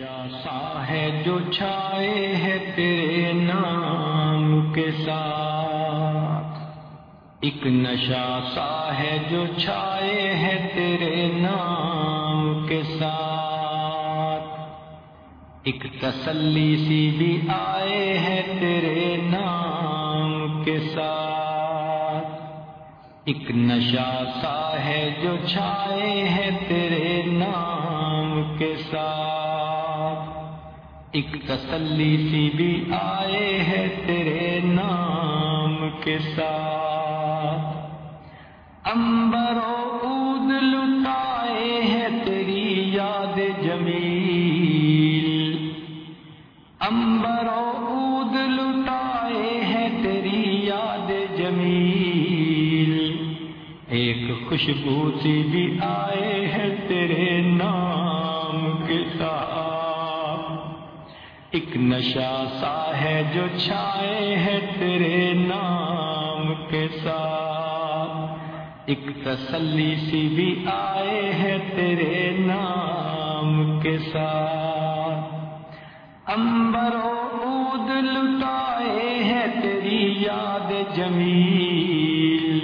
نشا ہے جو چھائے ہے تیرے نام کے ساتھ۔ ایک نشا سا ہے جو چھائے ہے تیرے نام کے ساتھ۔ ایک تسلی سی بھی آئے ہے تیرے نام کے ساتھ۔ ایک نشا سا ہے جو چھائے ہے تیرے نام کے ساتھ۔ ایک تسلی سی بھی آئے ہے تیرے نام کے ساتھ۔ امبر و عود لٹائے ہے تیری یاد جمیل۔ امبر و عود لٹائے ہے تیری یاد جمیل۔ ایک خوشبو سی بھی آئے ہے تیرے نام ایک نشا سا ہے جو چھائے ہے تیرے نام کے ساتھ۔ ایک تسلی سی بھی آئے ہے تیرے نام کے ساتھ۔ امبر و عود لٹائے ہے تیری یاد جمیل۔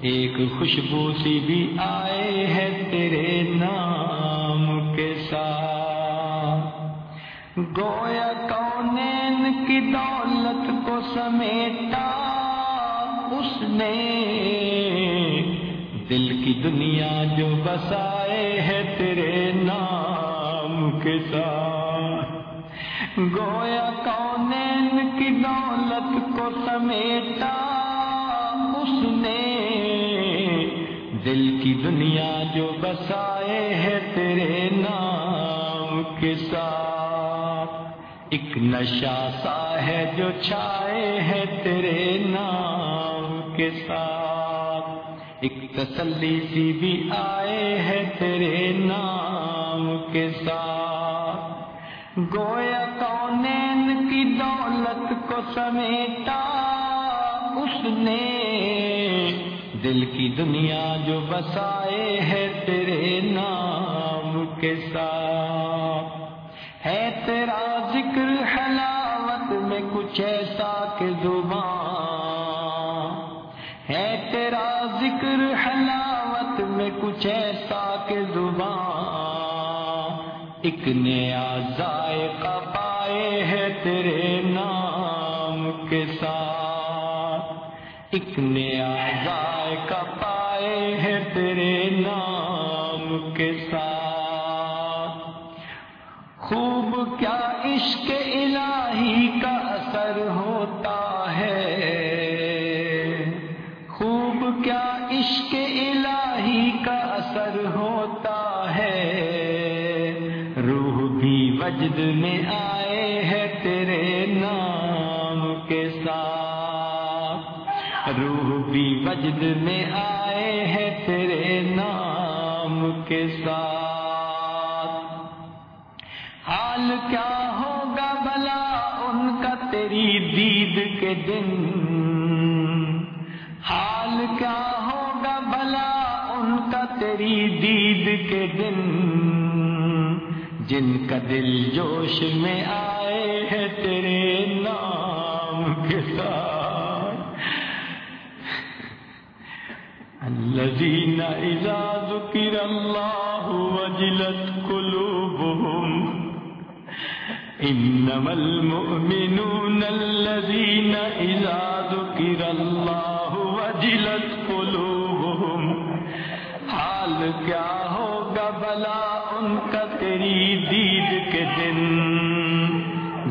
ایک خوشبو سی بھی آئے ہے تیرے نام کے ساتھ۔ گویا کونین کی دولت کو سمیٹا؟ اس نے دل کی دنیا جو بسائے ہے تیرے نام کے ساتھ۔ گویا کونین کی دولت کو سمیٹا؟ اس نے دل کی دنیا جو بسائے ہے تیرے نام کے ساتھ۔ ایک نشا سا ہے جو چھائے ہے تیرے نام کے ساتھ۔ ایک تسلی سی بھی آئے ہے تیرے نام کے ساتھ۔ گویا کونین کی دولت کو سمیٹا؟ اس نے۔ دل کی دنیا جو بسائے ہے تیرے نام کے ساتھ۔ میں ایسا کہ زبان ہے تیرا ذکر حلاوت میں کچھ ایسا کہ زبان ایک نیا ذائقہ پائے ہے تیرے نام کے ساتھ ایک نیا ذائقہ خوب کیا عشق الہی کا اثر ہوتا ہے۔ خوب کیا عشق الہی کا اثر ہوتا ہے۔ روح بھی وجد میں آئے ہے تیرے نام کے ساتھ۔ روح بھی وجد میں آئے ہے تیرے نام کے ساتھ۔ حال کیا ہوگا بلا ان کا تیری دید کے دن؟ حال کیا ہوگا بلا ان کا تیری دید کے دن؟ جن کا دل جوش میں آئے ہے تیرے نام کے ساتھ۔ الذين إذا ذكر الله وجلت قلوبهم إنما المؤمنون الذين إذا ذكر الله وجلت قلوبهم، حال کیا ہوگا بلا ان کا تیری دید کے دن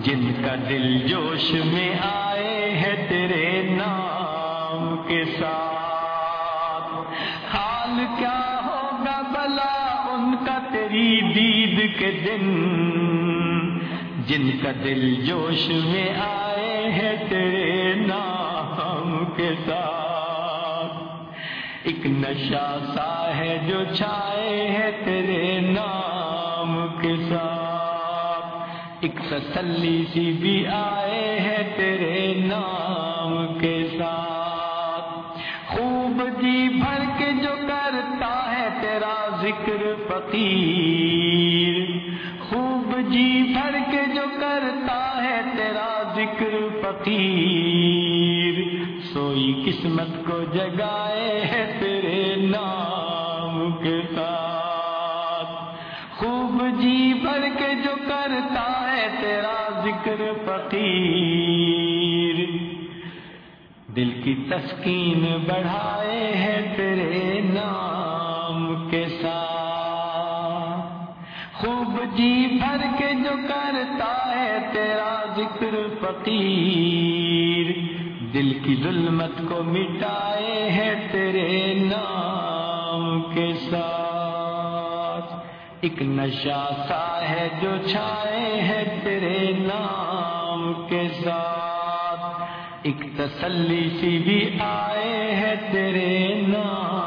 جن کا دل جوش میں آئے ہے تیرے نام کے ساتھ حال کیا ہوگا بلا ان کا تیری دید کے دن؟ جن کا دل جوش میں آئے ہے تیرے نام کے ساتھ۔ ایک نشا سا ہے جو چھائے ہے تیرے نام کے ساتھ۔ ایک تسلی سی بھی آئے ہے تیرے نام کے ساتھ۔ خوب جی بھر کے جو کرتا ہے تیرا ذکر فقیر۔ جی بھر کے جو کرتا ہے تیرا ذکر فقیر، سوئی قسمت کو جگائے ہے تیرے نام کے ساتھ۔ خوب جی بھر کے جو کرتا ہے تیرا ذکر فقیر۔ دل کی تسکین بڑھائے ہے تیرے فقیر، دل کی ظلمت کو مٹائے ہے تیرے نام کے ساتھ۔ ایک نشہ سا ہے جو چھائے ہے تیرے نام کے ساتھ۔ ایک تسلی سی بھی آئے ہے تیرے نام